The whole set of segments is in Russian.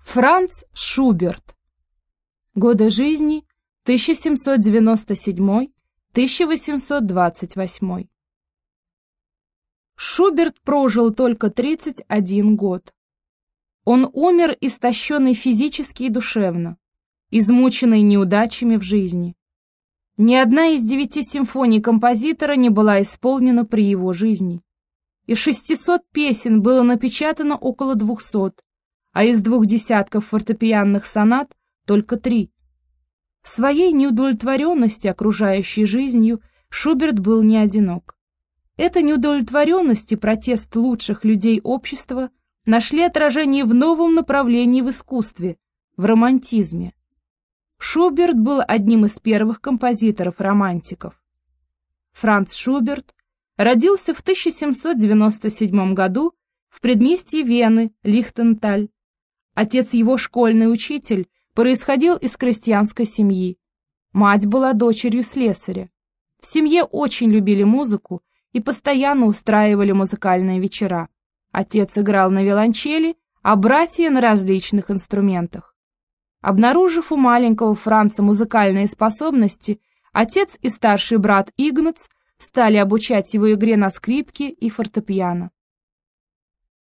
Франц Шуберт. Годы жизни 1797-1828. Шуберт прожил только 31 год. Он умер истощенный физически и душевно, измученный неудачами в жизни. Ни одна из девяти симфоний композитора не была исполнена при его жизни. Из 600 песен было напечатано около 200, а из двух десятков фортепианных сонат только три. В своей неудовлетворенности окружающей жизнью Шуберт был не одинок. Эта неудовлетворенность и протест лучших людей общества нашли отражение в новом направлении в искусстве, в романтизме. Шуберт был одним из первых композиторов-романтиков. Франц Шуберт родился в 1797 году в предместье Вены, Лихтенталь, Отец его школьный учитель происходил из крестьянской семьи. Мать была дочерью слесаря. В семье очень любили музыку и постоянно устраивали музыкальные вечера. Отец играл на виолончели, а братья на различных инструментах. Обнаружив у маленького Франца музыкальные способности, отец и старший брат Игнац стали обучать его игре на скрипке и фортепиано.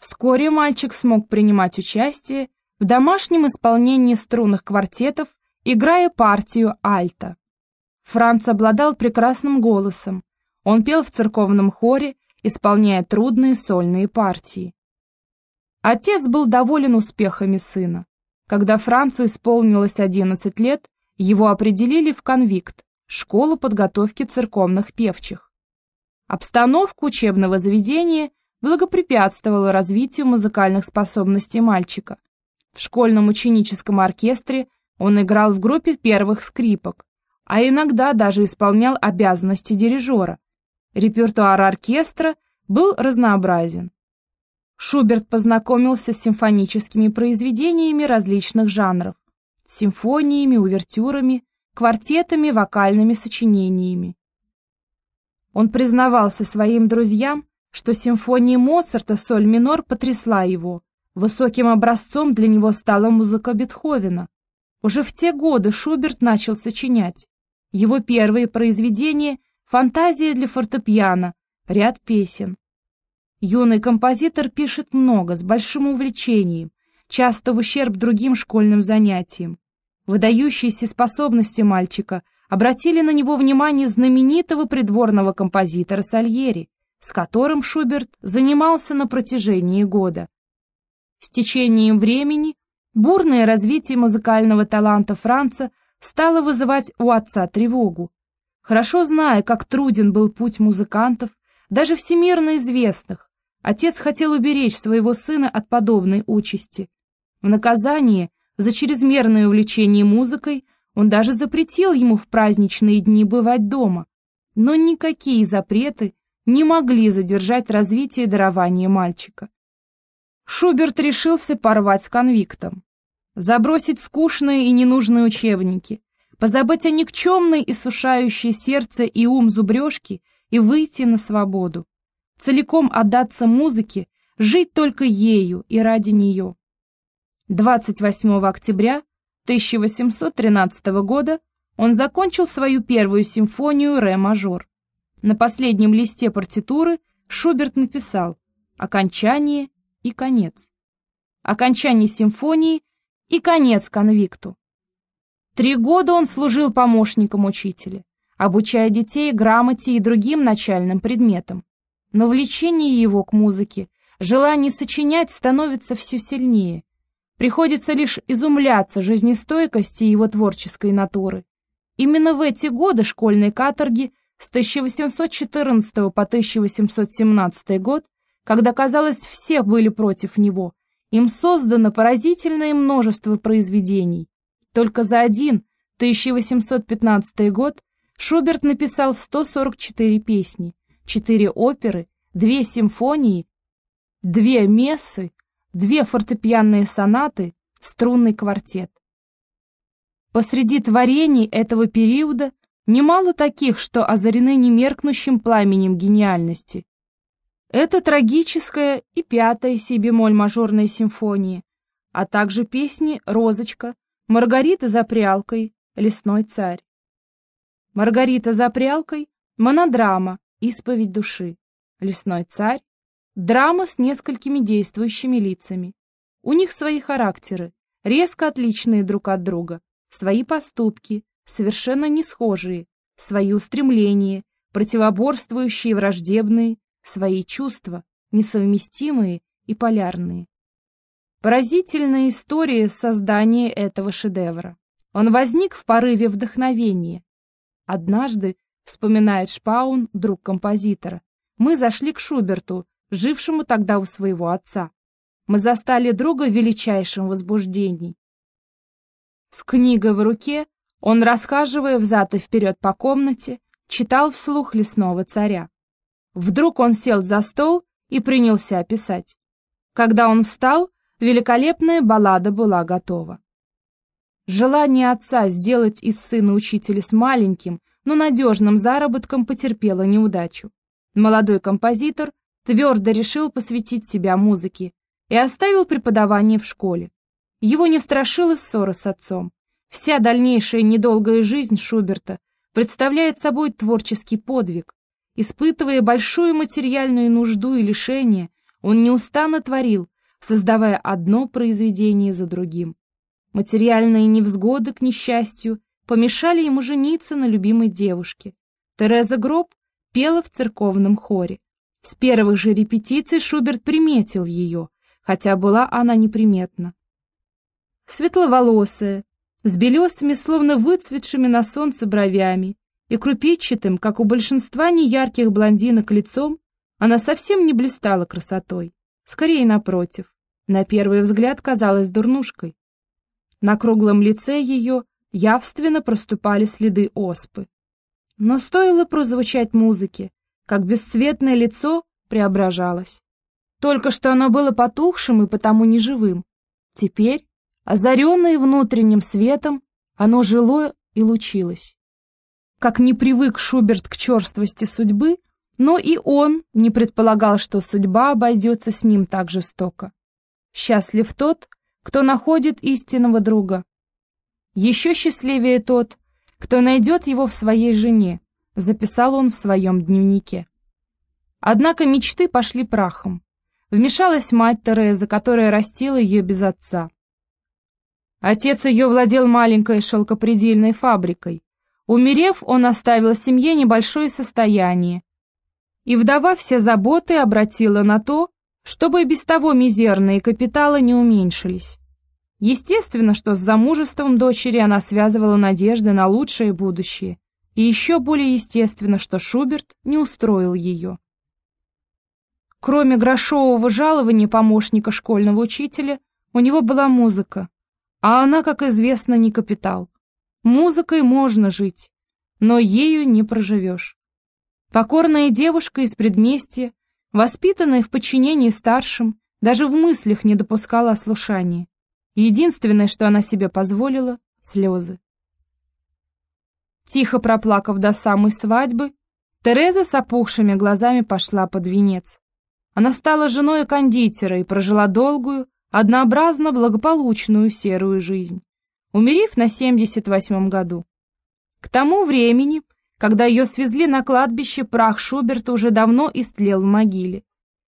Вскоре мальчик смог принимать участие в домашнем исполнении струнных квартетов, играя партию альта. Франц обладал прекрасным голосом. Он пел в церковном хоре, исполняя трудные сольные партии. Отец был доволен успехами сына. Когда Францу исполнилось 11 лет, его определили в конвикт, школу подготовки церковных певчих. Обстановка учебного заведения благопрепятствовала развитию музыкальных способностей мальчика. В школьном ученическом оркестре он играл в группе первых скрипок, а иногда даже исполнял обязанности дирижера. Репертуар оркестра был разнообразен. Шуберт познакомился с симфоническими произведениями различных жанров, симфониями, увертюрами, квартетами, вокальными сочинениями. Он признавался своим друзьям, что симфония Моцарта «Соль минор» потрясла его, Высоким образцом для него стала музыка Бетховена. Уже в те годы Шуберт начал сочинять. Его первые произведения — фантазия для фортепиано, ряд песен. Юный композитор пишет много, с большим увлечением, часто в ущерб другим школьным занятиям. Выдающиеся способности мальчика обратили на него внимание знаменитого придворного композитора Сальери, с которым Шуберт занимался на протяжении года. С течением времени бурное развитие музыкального таланта Франца стало вызывать у отца тревогу. Хорошо зная, как труден был путь музыкантов, даже всемирно известных, отец хотел уберечь своего сына от подобной участи. В наказание за чрезмерное увлечение музыкой он даже запретил ему в праздничные дни бывать дома. Но никакие запреты не могли задержать развитие дарования мальчика. Шуберт решился порвать с конвиктом, забросить скучные и ненужные учебники, позабыть о никчемной и сушающей сердце и ум зубрежки и выйти на свободу, целиком отдаться музыке, жить только ею и ради нее. 28 октября 1813 года он закончил свою первую симфонию «Ре-мажор». На последнем листе партитуры Шуберт написал «Окончание и конец. Окончание симфонии и конец конвикту. Три года он служил помощником учителя, обучая детей грамоте и другим начальным предметам. Но влечение его к музыке, желание сочинять становится все сильнее. Приходится лишь изумляться жизнестойкости его творческой натуры. Именно в эти годы школьной каторги с 1814 по 1817 год когда, казалось, все были против него. Им создано поразительное множество произведений. Только за один, 1815 год, Шуберт написал 144 песни, 4 оперы, 2 симфонии, 2 мессы, 2 фортепианные сонаты, струнный квартет. Посреди творений этого периода немало таких, что озарены немеркнущим пламенем гениальности. Это трагическая и пятая си-бемоль мажорная симфония, а также песни «Розочка», «Маргарита за прялкой», «Лесной царь». «Маргарита за прялкой» — монодрама, исповедь души. «Лесной царь» — драма с несколькими действующими лицами. У них свои характеры, резко отличные друг от друга, свои поступки, совершенно не схожие, свои устремления, противоборствующие враждебные, свои чувства, несовместимые и полярные. Поразительная история создания этого шедевра. Он возник в порыве вдохновения. Однажды, вспоминает Шпаун, друг композитора, мы зашли к Шуберту, жившему тогда у своего отца. Мы застали друга в величайшем возбуждении. С книгой в руке он, расхаживая взад и вперед по комнате, читал вслух лесного царя. Вдруг он сел за стол и принялся писать. Когда он встал, великолепная баллада была готова. Желание отца сделать из сына учителя с маленьким, но надежным заработком потерпело неудачу. Молодой композитор твердо решил посвятить себя музыке и оставил преподавание в школе. Его не страшила ссора с отцом. Вся дальнейшая недолгая жизнь Шуберта представляет собой творческий подвиг. Испытывая большую материальную нужду и лишение, он неустанно творил, создавая одно произведение за другим. Материальные невзгоды, к несчастью, помешали ему жениться на любимой девушке. Тереза Гроб пела в церковном хоре. С первых же репетиций Шуберт приметил ее, хотя была она неприметна. Светловолосая, с белесыми, словно выцветшими на солнце бровями, и крупичатым, как у большинства неярких блондинок, лицом, она совсем не блистала красотой, скорее напротив. На первый взгляд казалась дурнушкой. На круглом лице ее явственно проступали следы оспы. Но стоило прозвучать музыке, как бесцветное лицо преображалось. Только что оно было потухшим и потому неживым. Теперь, озаренное внутренним светом, оно жило и лучилось. Как не привык Шуберт к черствости судьбы, но и он не предполагал, что судьба обойдется с ним так жестоко. Счастлив тот, кто находит истинного друга. Еще счастливее тот, кто найдет его в своей жене, записал он в своем дневнике. Однако мечты пошли прахом. Вмешалась мать Тереза, которая растила ее без отца. Отец ее владел маленькой шелкопредельной фабрикой. Умерев, он оставил семье небольшое состояние. И вдова все заботы обратила на то, чтобы и без того мизерные капиталы не уменьшились. Естественно, что с замужеством дочери она связывала надежды на лучшее будущее, и еще более естественно, что Шуберт не устроил ее. Кроме грошового жалования помощника школьного учителя, у него была музыка, а она, как известно, не капитал. Музыкой можно жить, но ею не проживешь. Покорная девушка из предместья Воспитанная в подчинении старшим, даже в мыслях не допускала ослушания. Единственное, что она себе позволила — слезы. Тихо проплакав до самой свадьбы, Тереза с опухшими глазами пошла под венец. Она стала женой кондитера и прожила долгую, однообразно благополучную серую жизнь, умерив на 78 году. К тому времени когда ее свезли на кладбище, прах Шуберта уже давно истлел в могиле.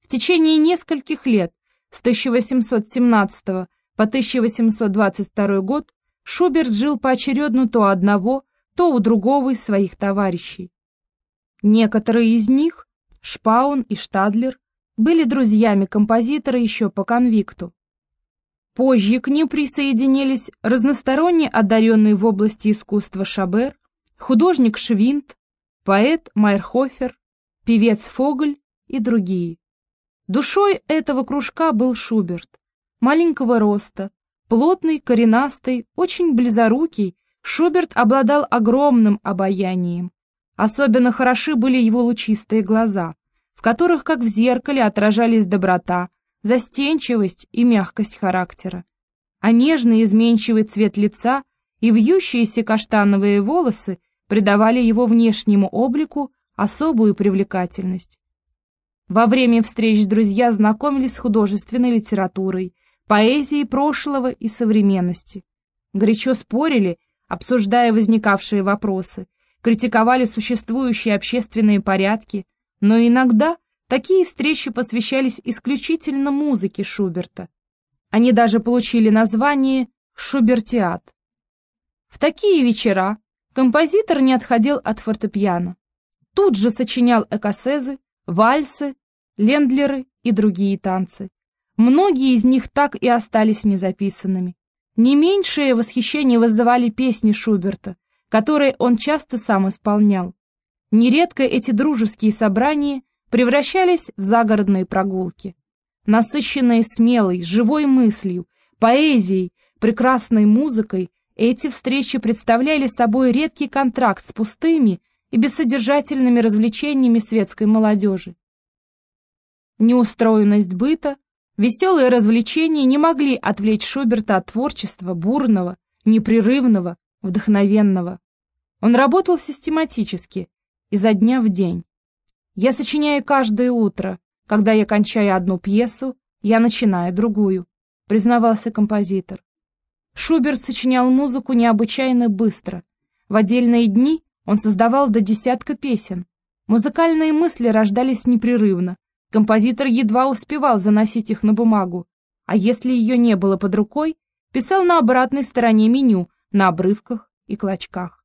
В течение нескольких лет, с 1817 по 1822 год, Шуберт жил поочередно то одного, то у другого из своих товарищей. Некоторые из них, Шпаун и Штадлер, были друзьями композитора еще по конвикту. Позже к ним присоединились разносторонне одаренные в области искусства Шабер, художник Швинт, поэт Майерхофер, певец Фогль и другие. Душой этого кружка был Шуберт, маленького роста, плотный, коренастый, очень близорукий, Шуберт обладал огромным обаянием. Особенно хороши были его лучистые глаза, в которых, как в зеркале, отражались доброта, застенчивость и мягкость характера. А нежный изменчивый цвет лица и вьющиеся каштановые волосы придавали его внешнему облику особую привлекательность. Во время встреч друзья знакомились с художественной литературой, поэзии прошлого и современности. Горячо спорили, обсуждая возникавшие вопросы, критиковали существующие общественные порядки, но иногда такие встречи посвящались исключительно музыке Шуберта. Они даже получили название «Шубертиат». В такие вечера композитор не отходил от фортепиано. Тут же сочинял экосезы, вальсы, лендлеры и другие танцы. Многие из них так и остались незаписанными. Не меньшее восхищение вызывали песни Шуберта, которые он часто сам исполнял. Нередко эти дружеские собрания превращались в загородные прогулки. Насыщенные смелой, живой мыслью, поэзией, прекрасной музыкой, эти встречи представляли собой редкий контракт с пустыми и бессодержательными развлечениями светской молодежи. Неустроенность быта, Веселые развлечения не могли отвлечь Шуберта от творчества бурного, непрерывного, вдохновенного. Он работал систематически, изо дня в день. Я сочиняю каждое утро. Когда я кончаю одну пьесу, я начинаю другую, признавался композитор. Шуберт сочинял музыку необычайно быстро. В отдельные дни он создавал до десятка песен. Музыкальные мысли рождались непрерывно, Композитор едва успевал заносить их на бумагу, а если ее не было под рукой, писал на обратной стороне меню, на обрывках и клочках.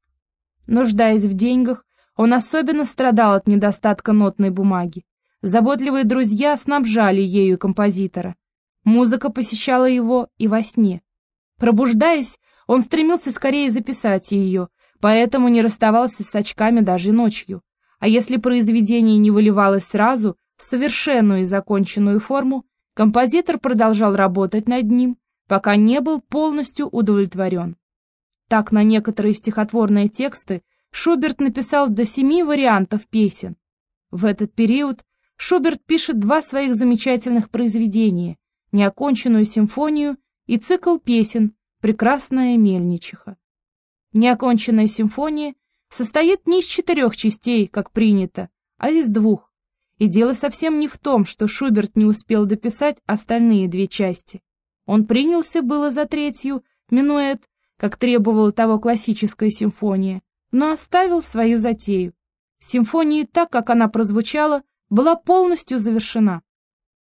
Нуждаясь в деньгах, он особенно страдал от недостатка нотной бумаги. Заботливые друзья снабжали ею композитора. Музыка посещала его и во сне. Пробуждаясь, он стремился скорее записать ее, поэтому не расставался с очками даже ночью. А если произведение не выливалось сразу, совершенную и законченную форму, композитор продолжал работать над ним, пока не был полностью удовлетворен. Так на некоторые стихотворные тексты Шуберт написал до семи вариантов песен. В этот период Шуберт пишет два своих замечательных произведения «Неоконченную симфонию» и цикл песен «Прекрасная мельничиха». Неоконченная симфония состоит не из четырех частей, как принято, а из двух, и дело совсем не в том, что Шуберт не успел дописать остальные две части. Он принялся было за третью, минуэт, как требовала того классическая симфония, но оставил свою затею. Симфония, так как она прозвучала, была полностью завершена.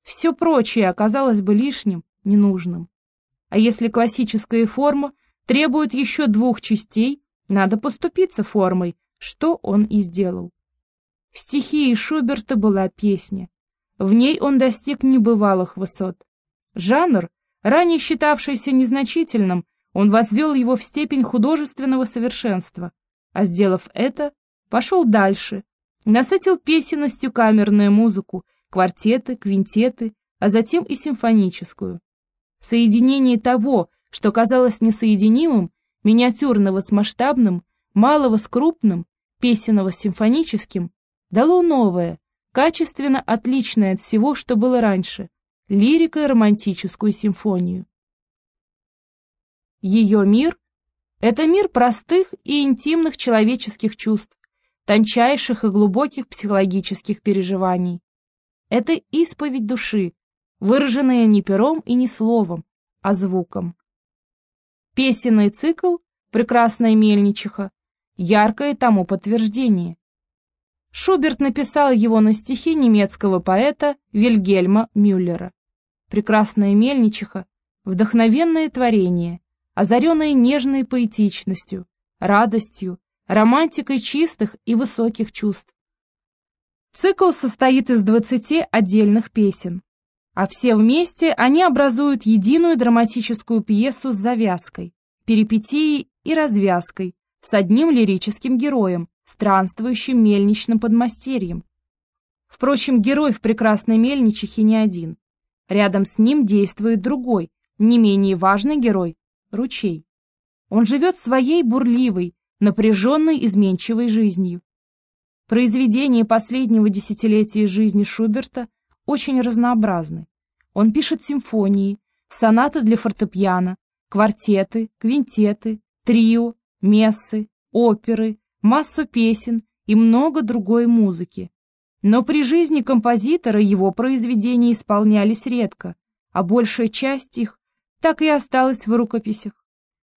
Все прочее оказалось бы лишним, ненужным. А если классическая форма требует еще двух частей, надо поступиться формой, что он и сделал. В стихии Шуберта была песня. В ней он достиг небывалых высот. Жанр, ранее считавшийся незначительным, он возвел его в степень художественного совершенства, а сделав это, пошел дальше, насытил песенностью камерную музыку, квартеты, квинтеты, а затем и симфоническую. Соединение того, что казалось несоединимым, миниатюрного с масштабным, малого с крупным, песенного с симфоническим, дало новое, качественно отличное от всего, что было раньше, лирико-романтическую симфонию. Ее мир — это мир простых и интимных человеческих чувств, тончайших и глубоких психологических переживаний. Это исповедь души, выраженная не пером и не словом, а звуком. Песенный цикл «Прекрасная мельничиха» — яркое тому подтверждение. Шуберт написал его на стихи немецкого поэта Вильгельма Мюллера. Прекрасная мельничиха, вдохновенное творение, озаренное нежной поэтичностью, радостью, романтикой чистых и высоких чувств. Цикл состоит из 20 отдельных песен, а все вместе они образуют единую драматическую пьесу с завязкой, перипетией и развязкой, с одним лирическим героем, странствующим мельничным подмастерьем. Впрочем, герой в прекрасной мельничихе не один. Рядом с ним действует другой, не менее важный герой — ручей. Он живет своей бурливой, напряженной, изменчивой жизнью. Произведения последнего десятилетия жизни Шуберта очень разнообразны. Он пишет симфонии, сонаты для фортепиано, квартеты, квинтеты, трио, мессы, оперы, массу песен и много другой музыки. Но при жизни композитора его произведения исполнялись редко, а большая часть их так и осталось в рукописях.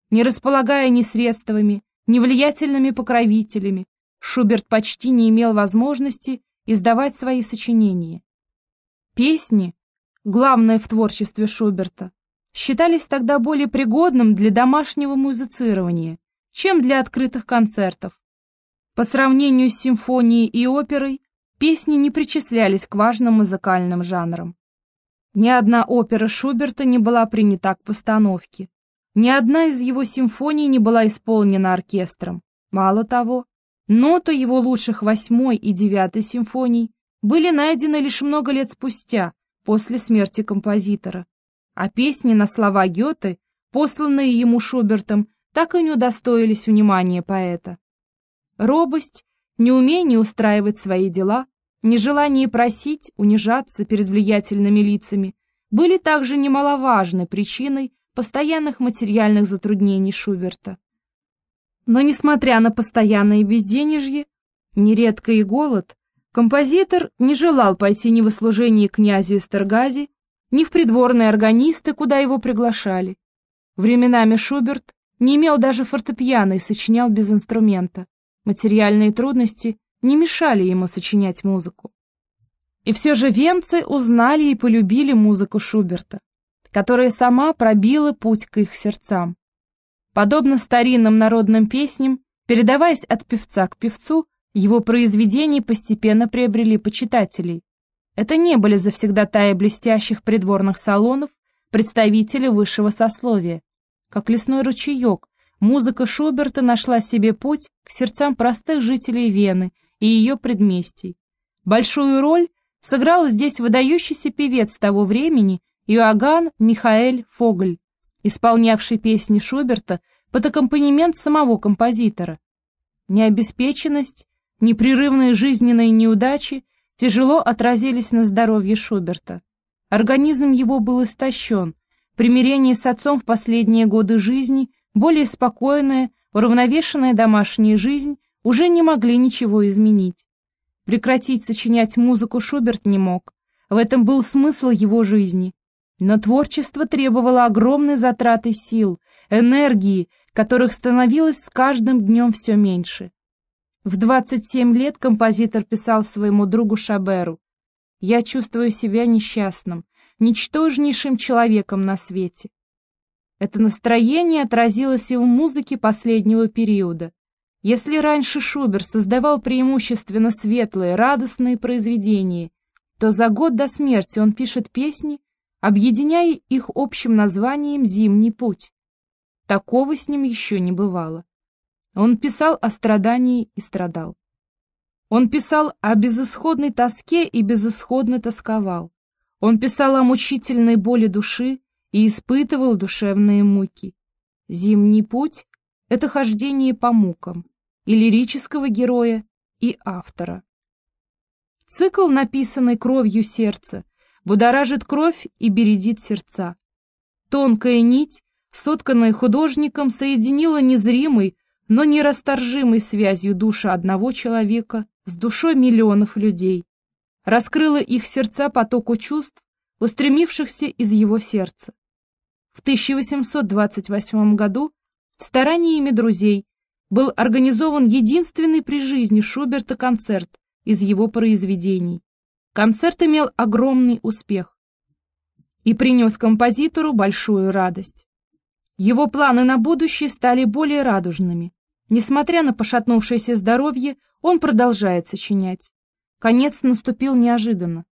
Не располагая ни средствами, ни влиятельными покровителями, Шуберт почти не имел возможности издавать свои сочинения. Песни, главное в творчестве Шуберта, считались тогда более пригодным для домашнего музицирования, чем для открытых концертов. По сравнению с симфонией и оперой, песни не причислялись к важным музыкальным жанрам. Ни одна опера Шуберта не была принята к постановке. Ни одна из его симфоний не была исполнена оркестром. Мало того, ноты его лучших восьмой и девятой симфоний были найдены лишь много лет спустя, после смерти композитора. А песни на слова Гёте, посланные ему Шубертом, так и не удостоились внимания поэта. Робость, неумение устраивать свои дела, нежелание просить, унижаться перед влиятельными лицами были также немаловажной причиной постоянных материальных затруднений Шуберта. Но, несмотря на постоянное безденежье, нередко и голод, композитор не желал пойти ни в служение князю Эстергази, ни в придворные органисты, куда его приглашали. Временами Шуберт не имел даже фортепиано и сочинял без инструмента. Материальные трудности не мешали ему сочинять музыку. И все же венцы узнали и полюбили музыку Шуберта, которая сама пробила путь к их сердцам. Подобно старинным народным песням, передаваясь от певца к певцу, его произведения постепенно приобрели почитателей. Это не были завсегдатаи блестящих придворных салонов, представители высшего сословия. Как лесной ручеек, музыка Шуберта нашла себе путь к сердцам простых жителей Вены и ее предместий. Большую роль сыграл здесь выдающийся певец того времени Иоганн Михаэль Фогль, исполнявший песни Шуберта под аккомпанемент самого композитора. Необеспеченность, непрерывные жизненные неудачи тяжело отразились на здоровье Шуберта. Организм его был истощен, примирение с отцом в последние годы жизни более спокойная, уравновешенная домашняя жизнь уже не могли ничего изменить. Прекратить сочинять музыку Шуберт не мог. В этом был смысл его жизни. Но творчество требовало огромной затраты сил, энергии, которых становилось с каждым днем все меньше. В 27 лет композитор писал своему другу Шаберу «Я чувствую себя несчастным, ничтожнейшим человеком на свете. Это настроение отразилось и в музыке последнего периода. Если раньше Шубер создавал преимущественно светлые, радостные произведения, то за год до смерти он пишет песни, объединяя их общим названием «Зимний путь». Такого с ним еще не бывало. Он писал о страдании и страдал. Он писал о безысходной тоске и безысходно тосковал. Он писал о мучительной боли души и испытывал душевные муки. Зимний путь — это хождение по мукам и лирического героя, и автора. Цикл, написанный кровью сердца, будоражит кровь и бередит сердца. Тонкая нить, сотканная художником, соединила незримой, но нерасторжимой связью душа одного человека с душой миллионов людей, раскрыла их сердца потоку чувств, устремившихся из его сердца. В 1828 году стараниями друзей был организован единственный при жизни Шуберта концерт из его произведений. Концерт имел огромный успех и принес композитору большую радость. Его планы на будущее стали более радужными. Несмотря на пошатнувшееся здоровье, он продолжает сочинять. Конец наступил неожиданно.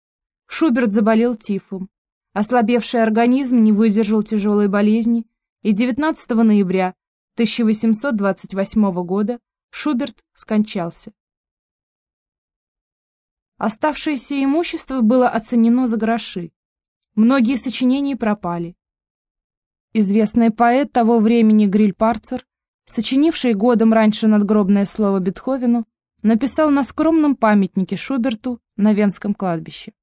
Шуберт заболел тифом. Ослабевший организм не выдержал тяжелой болезни, и 19 ноября 1828 года Шуберт скончался. Оставшееся имущество было оценено за гроши. Многие сочинения пропали. Известный поэт того времени Гриль Парцер, сочинивший годом раньше надгробное слово Бетховену, написал на скромном памятнике Шуберту на Венском кладбище.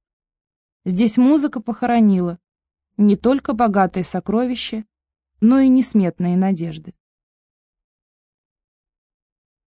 Здесь музыка похоронила не только богатые сокровища, но и несметные надежды.